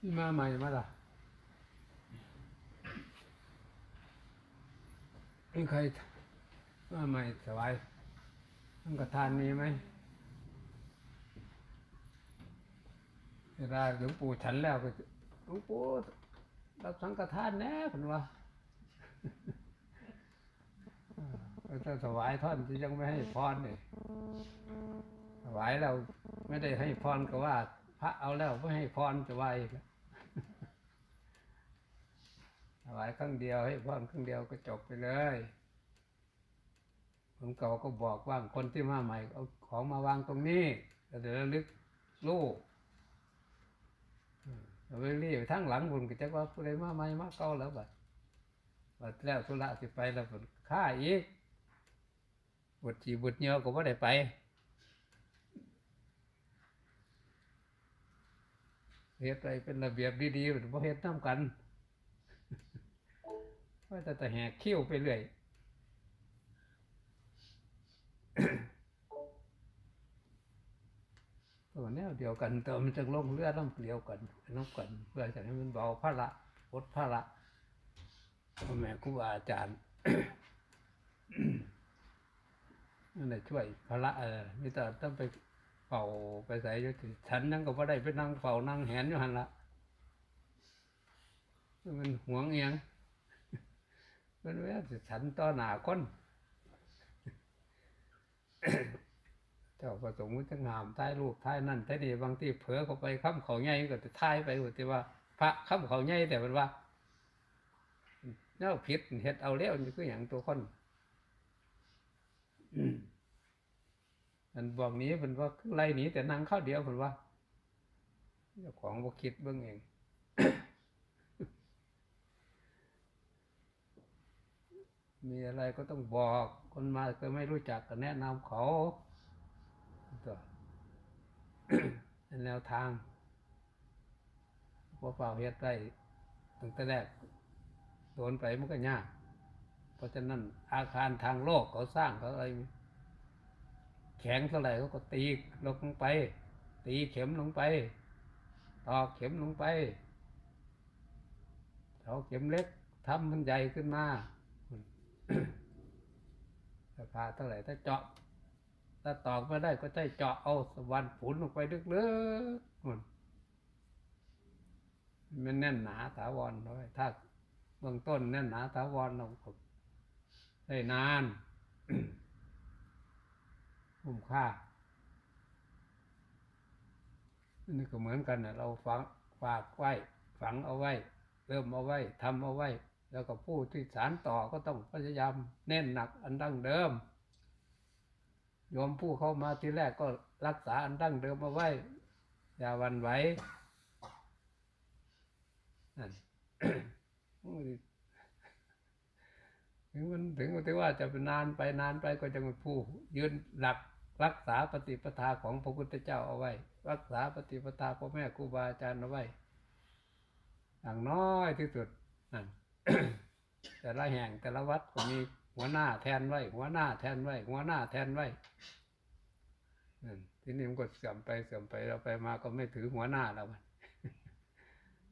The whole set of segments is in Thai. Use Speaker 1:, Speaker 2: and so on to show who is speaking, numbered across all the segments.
Speaker 1: นี่มาใหม่มาล่ะมีใครมาใหม่สบายสังฆทานมีไหมเวลาหลวงปู่ฉันแล้วก็หลวงปู่รับสังฆทานแน่ผมว่าถ้าถวายท่อนที่ยังไม่ให้พรเนี่ยถวายเราไม่ได้ให้พรก็ว่า พระเอาแล้วไม่ให้พรจะว่าอีกแล้วถวายครั้งเดียวให้พรครั้งเดียวก็จบไปเลยผมเก่าก็บอกว่าคนที่มาใหม่เอาของมาวางตรงนี้แล้วเดี๋ยวระลึกลูกเราไปรีบทั้งหลังบุญก็จะว่าผู้ใดมาใหม่มาเก่าแล้วบัดบัดแล้วธุระสิไปแล้วบัดฆ่าอีกบทจีบทเนียวก็ว่ได้ไป เฮ็ดอะไรเป็นระเบียบดีๆบ่เฮ็ดน้ำกันว่าแต่แต่แหกคิ้วไปเรื่อยตัวแนวเดียวกันแต่มันจะลงเรือน้ำเกลียวกันน้ำกัน เพื่อจะให้มันเบาภาระลดภาระละพ่อแม่ครูบาอาจารย์นั่นแหละช่วยภาระละเออมีแต่ต้องไป ฝ้าไปใส่อยุติฉันนั่งก็บ่ได้ไปนั่งเฝ้านั่งแหนอยู่หันละมันหวงเอียงมันว่าฉันต่อหน้าคนเจ้าประสงค์จะงามท้ายรูปท้ายนั่นท้ายนี่บางทีเผลอเข้าไปค้ำเขาใหญ่ก็จะท้ายไปว่าที่ว่า พระค้ำเขาใหญ่แต่มันว่าเน่าผิดเฮ็ดเอาแล้วนี่คืออย่างตัวคน อืม อันบอกนี้เป็นว่าไล่หนีแต่นั่งเข้าเดียวเป็นว่าเจ้าของบ่คิดเบื้องเองมีอะไรก็ต้องบอก คนมาก็ไม่รู้จักก็แนะนำเขาตัวแนวทางพอเปล่าเฮ็ดได้ตั้งแต่แรกโดนไปมันก็ยาก เพราะฉะนั้นอาคารทางโลกเขาสร้างเขาอะไร แข็งเท่าไหร่เขาก็ตีลงไป ตีเข็มลงไปตอกเข็มลงไปเสาเข็มเล็กทำมันใหญ่ขึ้นมาราคาเท่าไหร่ถ้าเจาะ ถ้าตอกไม่ได้ก็ใช้เจาะเอาสวรรค์ผุนลงไปลึกๆมันมันแน่นหนาถาวรเลยถ้าเบื้องต้นแน่นหนาถาวรเราได้นาน คุ้มค่าอันนี้ก็เหมือนกันนะเราฝังฝากไว้ ฝังเอาไว้ เริ่มเอาไว้ทำเอาไว้ แล้วก็ผู้ที่สารต่อก็ต้องพยายามเน้นหนักอันดั้งเดิมโยมผู้เข้ามาทีแรกก็รักษาอันดั้งเดิมเอาไว้ อย่าวันไหวนั่นถึงมันถึงที่ว่าจะเป็นนานไปนานไปก็จะเป็นผู้ยืนหลัก รักษาปฏิปทาของพระพุทธเจ้าเอาไว้ รักษาปฏิปทาพ่อแม่ครูบาอาจารย์เอาไว้อย่างน้อยที่สุดนั่นแต่ละแห่งแต่ละวัดก็มีหัวหน้าแทนไว้ หัวหน้าแทนไว้ หัวหน้าแทนไว้นั่นทีนี้มันก็เสื่อมไปเสื่อมไปเราไปมาก็ไม่ถือหัวหน้าแล้วมัน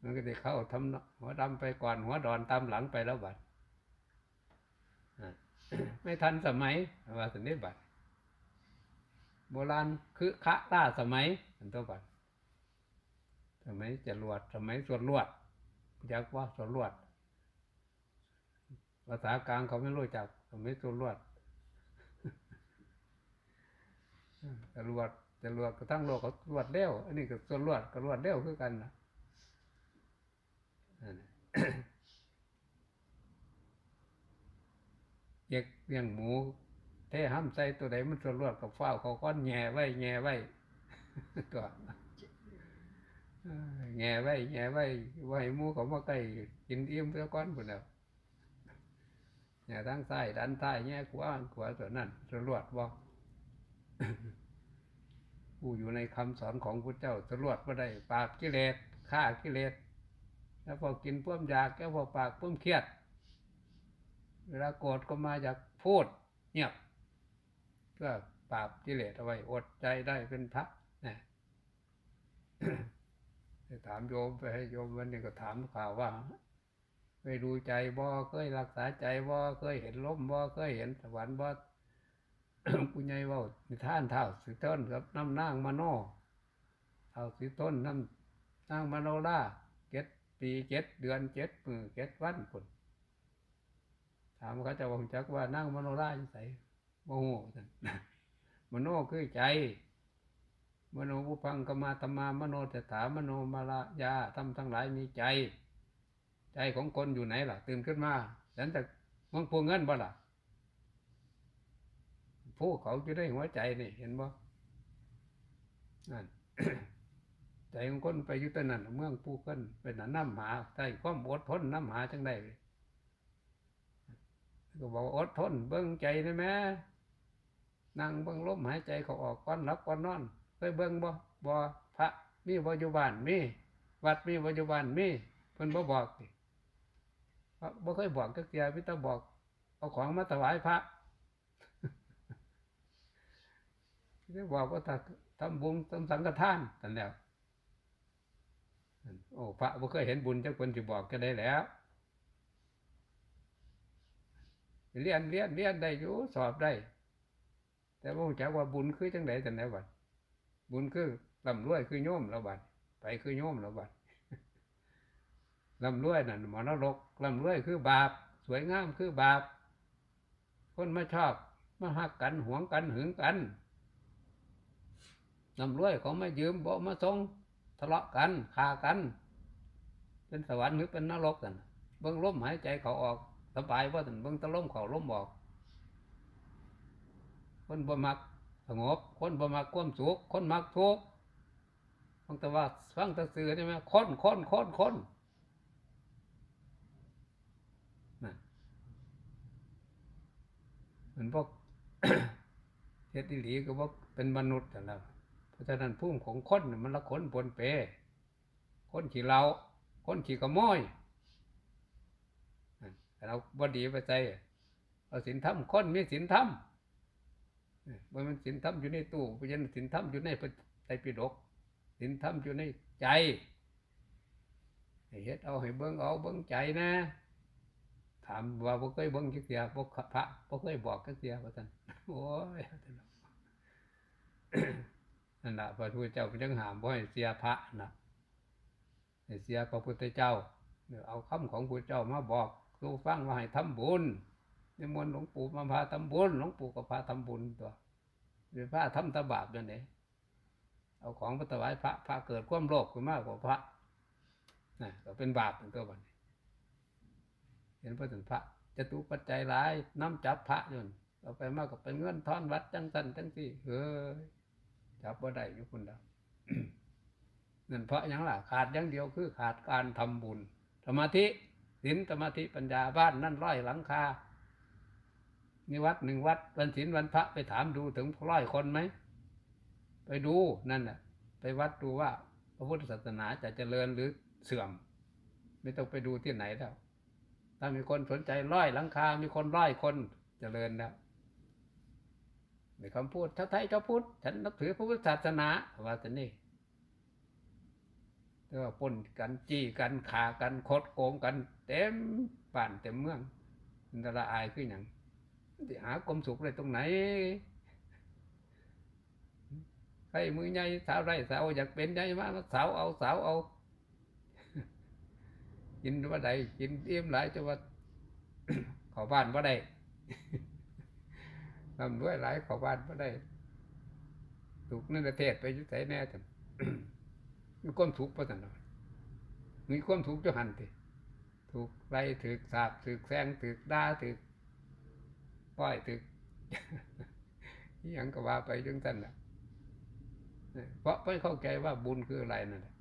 Speaker 1: มันก็จะเข้าทำหัวดำไปก่อนหัวดอนตามหลังไปแล้วบัดไม่ทันสมัยว่าสนิบัติ โบราณคือคะล่าสมัยอันตัวบัดสมัยจะรวดสมัยส่วนรวดอยากว่าส่วนรวด ภาษากลางเขาไม่รู้จักสมัยส่วนรวดจะรวดจะรวดกระทั่งโลกเขารวดเร็วอันนี้ก็ส่วนรวดก็รวดเร็วคือกันนะนั่นน่ะเยกเลี้ยงหมู เทห้ามใส่ตัวใดมันสรวดกับฟ้าเขาก้อนแง่ไว้แง่ไว้ตัวเอ้อแง่ไว้แง่ไว้ไว้หมูเขามาใกล้กินอิ่มเพื่อก้อนพุ่นแล้วแง่ทั้งซ้ดันท้แง่ขวาขวาตัวนั้นสรวดบอกผู้อยู่ในคำสอนของพระเจ้าสรวดว่าได้ ปาบกิเลสฆ่ากิเลสแล้วพอกินเพิ่มอยากแล้วพอปากเพิ่มเครียด เวลาโกรธก็มาจากพูดเงียบ พื่อปราบกิเลสเอาไว้อดใจได้เป็นพระนะถามโยมไปให้โยมวันนี้ก็ถามข่าวว่าเคยดูใจบ่เคยรักษาใจบ่เคยเห็นล้มบ่เคยเห็นสวรรค์บ่ผู้ใหญ่ว่านิทานเท่าสิต้นกับน้ำนางมโนเท่าสิต้นน้ำนางมโนล่าเจ็ดปีเจ็ดเดือนเจ็ดมือเจ็ดวันคนถามเขาจะบอกจักว่านั่งมโนราอยู่ใส่ โมโหท่านมโนคือใจ มโนอุพังกมาธรรมามโนเตถามโนมาลายาทำทั้งหลายมีใจ ใจของคนอยู่ไหนล่ะ ตื่นขึ้นมาฉันจะมังพวงเงินบ่ล่ะผู้เขาจะได้หัวใจนี่เห็นบ่นั่นใจของคนไปอยู่แตนั่นเมืองผู้คนเป็นหน้ำหาใส่ความอดทนน้ำหาจังได้ก็บอกอดทนเบิ้งใจได้ไหม นั่งเบิ้งลมหายใจเขาออกก้อนรับก้อนนอนเคยเบิ้งบ่บ่พระมีปัจจุบันมีวัดมีปัจจุบันมีเพิ่นบ่บอกสิพระบ่เคยบอกก็เกียพิตาบอก เอาของมาถวายพระที่บอกว่าถ้าทำบุญทำสังฆทานนั่นแหละโอ้พระบ่เคยเห็นบุญจักคนสิบอกก็ได้แล้วเรียนเรียนเรียนได้อยู่สอบได้ แต่ว่าจักว่าบุญคือจังไดแต่ไหนบัดบุญคือลำรวยคือโยมแล้วบัดไปคือโยมแล้วบัดลำรวยนั่นมอนรกลำรวยคือบาป สวยงามคือบาป คนมาชอบมาหักกันหวงกันหึงกันลำรวยเขาไม่ยืมบ่มาส่งทะเลาะกันฆ่ากัน เป็นสวรรค์หรือเป็นนรกกันเบิ่งล้มหายใจเขาออกสบายว่าถึงเบิ่งตะล่มเขาล่มออก คนบ่มักสงบ คนบ่มักความสุข คนมักทุกข์ฟังแต่ว่าฟังแต่สื่อใช่ไหมคนคนคนคนนั่นเหมือนพวกเฮ็ดอีหลีก็บอกเป็นมนุษย์แต่ละเพราะฉะนั้นพุ่มของคนน่ะมันละคนปนเป คนขี่เรา คนขี่ขโมยนั่นแต่เราบดีไปใจเอาสินธรรมคนมีสินธรรม มันมันสินธรรมอยู่ในตู้เพราะฉะนั้นสินธรรมอยู่ในไตรปิฎกสินธรรมอยู่ในใจเฮ็ดเอาให้เบิ่งเอาเบิ่งใจนะ ถามว่าบ่เคยเบิ่งจักเสียบ่พระบ่เคยบอกจักเสียว่าซั่นโอ้ยว่าซั่นเนาะนั่นล่ะพระพุทธเจ้าเพิ่นจึงหามบ่ให้เสียพระนะให้เสียพระพุทธเจ้าเอาคำของพุทธเจ้ามาบอกสู่ฟังว่าให้ทำบุญนิมนต์หลวงปู่มาพาทำบุญหลวงปู่ก็พาทำบุญตัว หรือพระทำตบาปอย่างนี้เอาของมาถวายพระพระเกิดความโลภขึ้นมากกว่าพระนะก็เป็นบาปเป็นตัวบันเห็นพระถึงพระจะตุปัจจัยหลายน้ำจับพระยนเราไปมากกับเป็นเงินท่อนวัดจังสันจังสี่เฮ้ยจับว่าได้ยู่คุณดาวนั่นเพราะยังล่ะขาดอย่างเดียวคือขาดการทำบุญสมาธิศีลสมาธิปัญญาบ้านนั่นร้อยหลังคา มีวัดหนึ่งวัดวันศีลวันพระไปถามดูถึงร้อยคนไหม ไปดูนั่นน่ะไปวัดดูว่าพระพุทธศาสนาจะเจริญหรือเสื่อม ไม่ต้องไปดูที่ไหนแล้วถ้ามีคนสนใจร้อยหลังคา มีคนร้อยคนเจริญแล้วในคำพูดเท่าไทยเจ้าพุทธฉันนับถือพระพุทธศาสนาว่าแต่นี่แต่ว่าปนกันจี้กันขากันคดโกงกัน เต็มบ้านเต็มเมืองมันจะละอายขึ้นอย่าง ที่หาความสุขได้ตรงไหนใครมือใหญ่สาวไรสาวอยากเป็นใหญ่มากสาวเอาสาวเอากินว่าใดกินเอี่ยมหลายจะว่าเขอบ้านว่าใดทำด้วยหลายเขอบ้านว่าใดถูกนั่นประเทศไปยุติแน่จังมีความถูกประสันหน่อยมีความถูกจะหันติถูกไล่ถือสาบถือแซงถือด่าถือ ป้อยถืออยังก็ว่าไปจังสั้นแหละเพราะไม่เข้าใจว่าบุญคืออะไรนั่นแหละ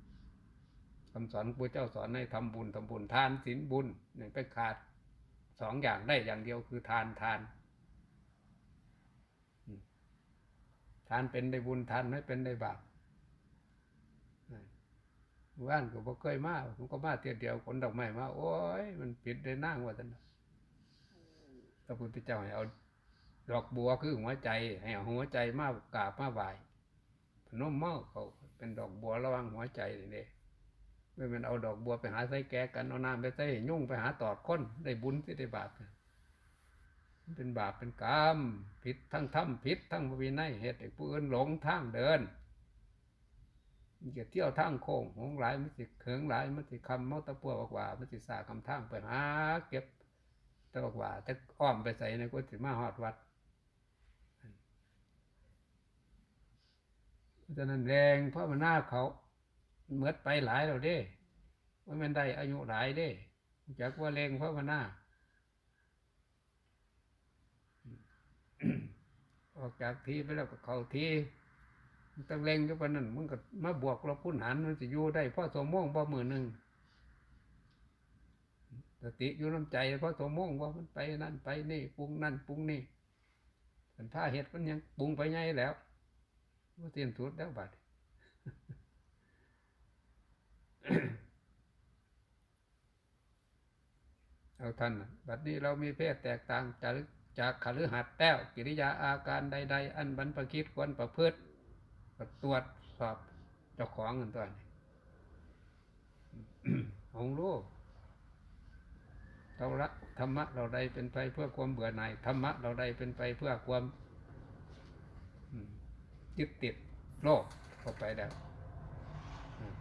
Speaker 1: คำสอนพระเจ้าสอนให้ทำบุญทำบุญทานศีลบุญเนี่ยไปขาดสองอย่างได้อย่างเดียวคือทานทาน ทานเป็นได้บุญทานไม่เป็นได้บาปว่านก็บ่เคยมาผมก็มาเตียเดียวผลดอกไม้มา โอ้ยมันปิดได้นั่งว่าท่าน ระพุทธเจ้าให้เอาดอกบัวคือหัวใจ ให้เอาหัวใจมากราบมาไหวพนมเมาเขาเป็นดอกบัวระวังหัวใจนี่ยไม่เป็นเอาดอกบัวไปหาใส่แกกันเอาน้ำไปใส่ยุ่งไปหาตอดค้นได้บุญที่ได้บาปเป็นบาปเป็นกรรมผิดทั้งทำผิดทั้งวินัยเหตุให้ผู้อื่นหลงทางเดินมันจะเที่ยวทางโค้งหงหลายมันสิเขิงหลายมันสิคำเมาตะปัวบอกว่ามันสิสาคำทางไปหาเก็บ ตะบอกว่าจะอ้อมไปใส่ในกุฏิมาหอดวัดเพราะฉะนั้นแรงเพราะมันหน้าเขาเมือดไปหลายแล้วเด้ว่ามันได้อายุหลายเด้จากว่าแรงเพราะมันหน้าออกจากทีไปแล้วก็เขาทีต้องเร่งก็ปานนั้นมันก็มาบวกเราพุนหันมันจะอยู่ได้เพราะสมองเพระมือหนึ่ง สติอยู่น้ำใจเพราะสมองว่ามันไปนั่นไปนี่ปรุงนั่นปรุงนี่สันผ้าเห็ดมันยังปรุงไปไงแล้วว่าเตียนสุดแล้วบัดเอาท่านบัดนี้เรามีเพศแตกต่างจากจากขลือหัดแต้วกิริยาอาการใด ๆ อันบรรพคิดควรประพฤติก็ตรวจสอบเจ้าของกันตัวนี้ของรู้ เราละธรรมะเราใดเป็นไปเพื่อความเบื่อหน่ายธรรมะเราใดเป็นไปเพื่อความยึดติดโลกเข้าไปแล้วอืม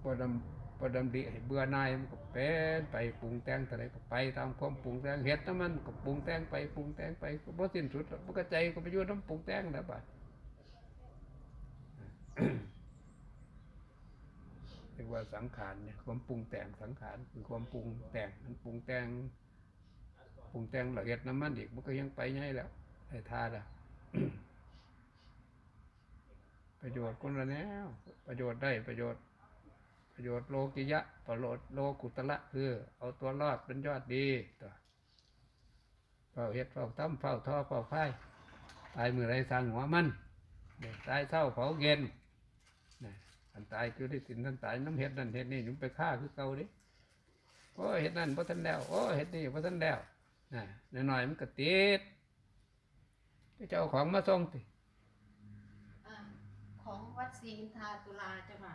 Speaker 1: พอดำพอดำดิให้เบื่อหน่ายมันก็เป็นไปปรุงแต่งอะไรก็ไปตามความปรุงแต่งเห็ดน้ำมันก็ปรุงแต่งไปปรุงแต่งไปก็บ่สิ้นสุดหรอกมันก็ใจก็ไปยู่น้ำปรุงแต่งแล้วบัด เรียกว่าสังขารเนี่ยความปรุงแต่งสังขารคือความปรุงแต่งมันปรุงแต่งปรุงแต่งละเอียดน้ำมันอีกมันก็ยังไปไงแล้วไอ้ทาละประโยชน์คนละแนวประโยชน์ได้ประโยชน์ ประโยชน์โลกิยะ ประโยชน์โลกุตละคือ เอาตัวรอดเป็นยอดดีตัวเฝ้าเฮ็ดเฝ้าตั้มเฝ้าท่อเฝ้าไฟตายมือไรสร้างหัวมันตายเศร้าเผาเย็น อันตายคือได้สินท่านตายน้ำเห็ดนั่นเห็ดนี่ยุ่งไปฆ่าคือเก่าดิโอ้ยเห็ดนั่นพระท่านแล้วโอ้ยเห็ดนี่พระท่านแล้วนะหน่อยๆมันก็ติดจะเอาของมาส่งติ
Speaker 2: อ่าของวัดศรีอินทราตุลาเจ้าค่ะ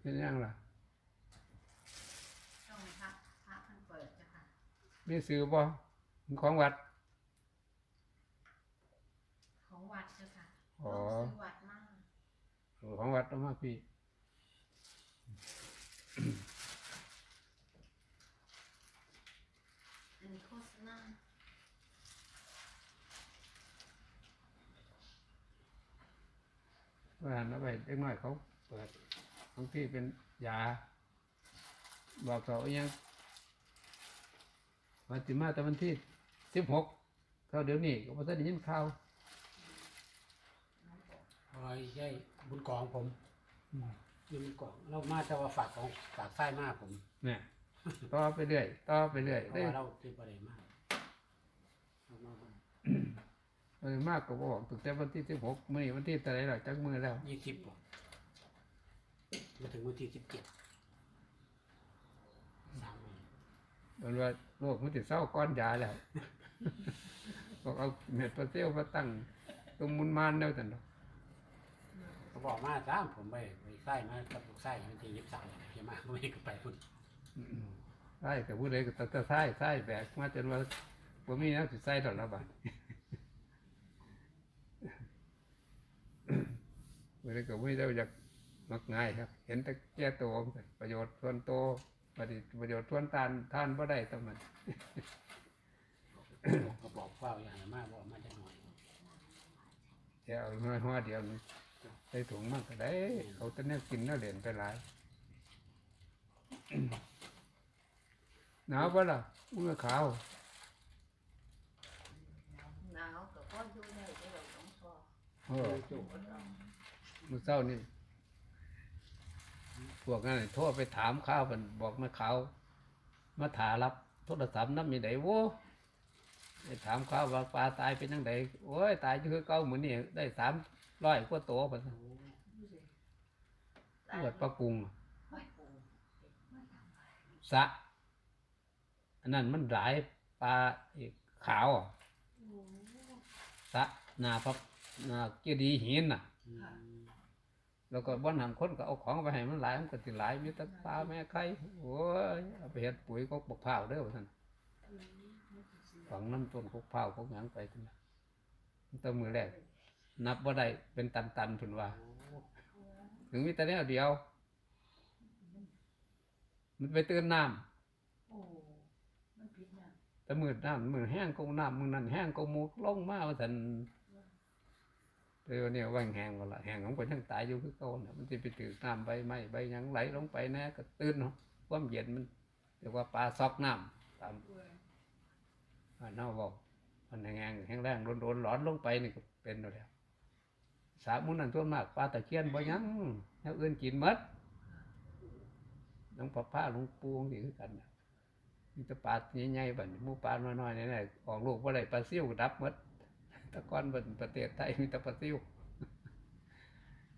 Speaker 1: เป็นยังล่ะ
Speaker 2: ต้องพระพระท่านเปิดเจ้าค่ะ
Speaker 1: มีสื่อบ่ของวัด
Speaker 2: ของวัดเจ้าค่ะ
Speaker 1: อ๋อ
Speaker 2: ต้องซื้อวัดมา ก
Speaker 1: ของวัดเอามาพี่
Speaker 2: อันนี้โฆษณา
Speaker 1: ว่าหันเอาไปเล็กน้อยเขาเปิดบางที่เป็นยา บอกเขาอิหยังวันที่มาแต่วันที่สิบหกเขาเดี๋ยวนี้ก็พอได้ยินข่าว
Speaker 3: โอ้ยยัยบุญกองผม
Speaker 1: อืม
Speaker 3: อยืมบุญกองเรามาแต่ว่าฝากของฝากไส้มากผม
Speaker 1: เนี่ยต่อไปเรื่อยต่อไปเรื่อย
Speaker 3: เพราะ
Speaker 1: ได้
Speaker 3: ว่าเราที่ประเด็นมากเอามา
Speaker 1: เลยมากก็บอกตั้งแต่วันที่สิบหกมื่อนี้วันที่อะไรหรอจักมือแล้ว
Speaker 3: ยี่สิบผมมาถึงวันที่สิบเจ็ดสามวัน
Speaker 1: มันว่าโรคมันติดเศร้าก้อนยาแล้ว บอกเอาเม็ดปลาเซลมาตั้งตรงมุนมานแล้วแต่เนาะ
Speaker 3: เขาบอกมาจ้ามผมไปไปไส้มากับลูกไส้วันที่ยี่สิบสามเฮียมากไม่ให้ก็ไปพุ่น
Speaker 1: ใช่แต่ผู้ใดก็ตะไส้ไส้แบกมาจนว่าบ่มีน้ำสิใส่ตลอนละบาทผู้ใดก็ไม่ได้อยากมักง่ายครับ เห็นแต่แก่ตัวประโยชน์ส่วนตัวประโยชน์ประโยชน์ส่วนทานทานบ่ได้ต้งมัน
Speaker 3: เขาบอกว่าอย่างมากบอกมาจะหน่อย
Speaker 1: เดี๋ยวเอาน้อยหัวเดียวนี่ ใส่ถุงมากก็ได้ เขาจะแนวกินแล้วเหรียญไปหลายหนาวปะล่ะมือขาว
Speaker 2: หนาวกับพ่ออยู่ในที่เราต้องพอ
Speaker 1: เออมือเศร้านี่พวกนั้นโทรไปถามข้าวมันบอกมาขาวมาถารับโทรศัพท์น้ำมีไดโว้ไปถามข้าวว่าปลาตายเป็นยังไงโอ้ยตายอยู่คือเก่าเหมือนนี่ได้สาม ร้อยกว่าตัวปะตรวจปลากุง
Speaker 2: ไม่ปรุง
Speaker 1: สะอันนั้นมันหลายปลาอีกขาวอะสะหนาพับหนาเจดีย์หินน่ะ
Speaker 3: อืม
Speaker 1: แล้วก็บ้านหางคนก็เอาของไปให้มันหลายมันก็สิหลายมีแตะปลาแม่ไข่โอ้ยเอาไปเฮ็ดปุ๋ยก็บกพร้าวเด้อว่าซั่นฝังน้ำต้นกกพร้าวกกหยังไปซั่นน่ะมันแตัวมือแรก นับบ่ได้เป็นตันๆเพิ่นว่า ถึงมีแต่แนวเดียว มันไปตื่นน้ำ
Speaker 2: โอ้มันผิดนะ
Speaker 1: แต่มือน้ำมือแห้งก็น้ำมือนั่นแห้งก็มุกลงมาว่าสันเดี๋ยวนี้ว่าแห้งก็ละแห้งของคนยังตายอยู่คือเก่าน่ะมันจะไปถือน้ำใบไม้ใบหยังไหลลงไปแน่ก็ตื่นเนาะความเย็นมันเรียกว่าปลาซอกน้ำตามอ่านเฮาบอกมันแห้งๆแห้งแรงโดนๆร้อนลงไปนี่ก็เป็นแล้ว สามุนนั่นส่วนมากปลาตะเคียนบ่หยังแนวอื่นกินหมดหลวงพ่อพระหลวงปู่นี่คือกันน่ะมีแต่ปลาใหญ่ๆบัดนี้หมูปลาน้อยๆนี่แหละออกลูกว่าไรปลาซิ่วดับหมดแตะก้อนบนประเทศไทยมีแต่ปลาซิ่ว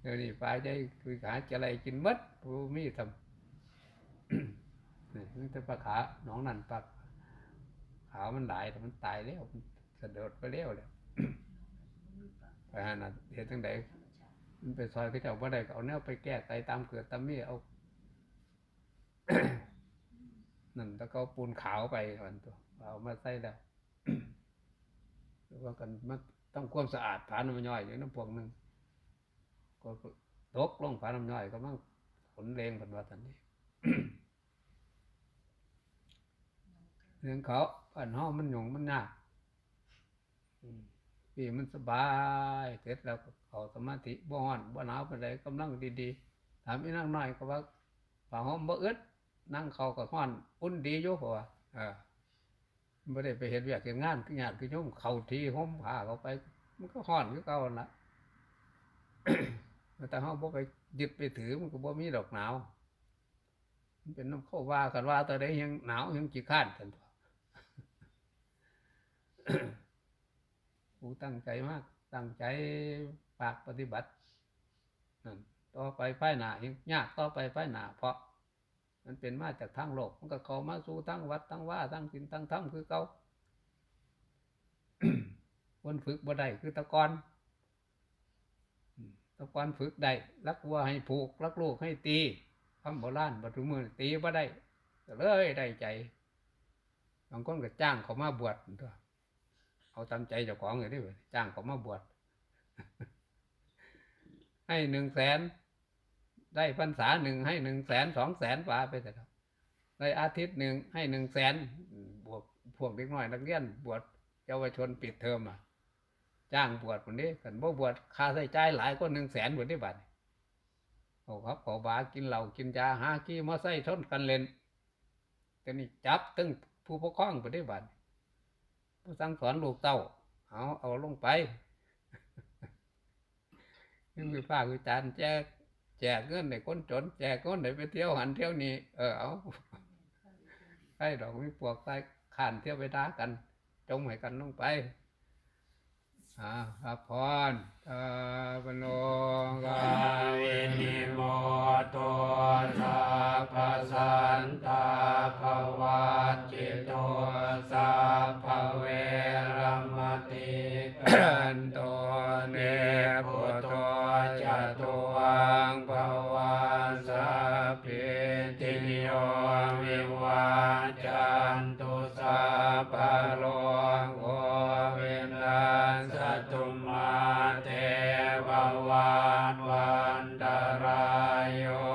Speaker 1: เดี๋ยวนี้ปลาใหญ่คือหาจะอะไรกินหมดผู้มีทำนี่มีแต่ปลาขาหนองนั่นปลาขาวมันหลายแต่มันตายแล้วมันสะเดดไปแล้วเลย ไปหาน่ะเห็นทั้งใดมันไปซอยเขาเจ้าว่าใดก็เอาแนวไปแก้ไขตามเกิดตามมีเอา นั่นแล้วก็เอาปูนขาวไปมันตัวเอามาใส่แล้วหรือว่ากันมันต้องความสะอาดผาน้ำย่อยอยู่น้ำพวกหนึ่งก็ตกลงผาน้ำย่อยก็มั่งขนเลงผันว่าทันนี้เรื่องเขาอันห้องมันหยงมันยากอืม ปีมันสบายเสร็จแล้วเขาสมาธิบ่ฮ้อนบ่หนาวปานใดกำลังดีๆถามอีนั่งน้อยก็ว่าฝ่าห้องบ่อึดนั่งเขาก็ห้อนอุ่นดีอยู่เพราะว่าเออไม่ได้ไปเห็นเวียกเห็นงานคือญาติคือโยมเขาทีห่มผ้าเขาไป มันก็ห้อนคือเก่านละแต่เขาบ่ไปยึดไปถือมันก็บ่มีดอกหนาวมันเป็นน้ำเข้าว่ากันว่าตัวใดยังหนาวยังจีข้านกันตัว กูตั้งใจมาก ตั้งใจปากปฏิบัตินั่นต่อไปภายหนายังยากต่อไปภายหนาเพราะ มันเป็นมาจากทางโลก มันก็เข้ามาสู่ทั้งวัดทั้งว่าทั้งศีลทั้งธรรมคือเก่าคนฝึกบ่ได้คือตะกอนตะกอนฝึกได้รักวัวให้ผูกรักลูกให้ตีคำโบราณบัดมือตีบ่ได้เลยได้ใจบางคนก็จ้างเขามาบวชตัว เอาตามใจเจ้าของเลยเด้จ้างเขามาบวชให้หนึ่งแสนได้พรรษาหนึ่งให้หนึ่งแสนสองแสนป่าไปแต่ครับได้อาทิตย์หนึ่งให้หนึ่งแสนบวกพวกเด็กน้อยนักเรียนบวชเยาวชนปิดเทอมอะ จ้างบวชคนนี้กันบ่บวชค่าใช้จ่ายหลายก็หนึ่งแสนบวชได้บัดนี้เอาครับขอบากินเหล้ากินยาหากี้มาใส่ชนกันเล่นแต่นี่จับตึงผู้ปกครองบวชได้บัดนี้ ผู้สั่งสอนลูกเต้าเอาเอาลงไปยังมีภาควิจารณ์แจกแจกเงินในคนจน แจกคนให้ไปเที่ยวหันเที่ยวนี้เออเอาใช่ดอกมีปวกใส่ขานเที่ยวไปด่ากัน จงให้กันลงไป อ่าครับพรตาปโนกาวินิโมโตสัพพสันตาภวัตจิตโตสัพพเวรมติกันโตายโย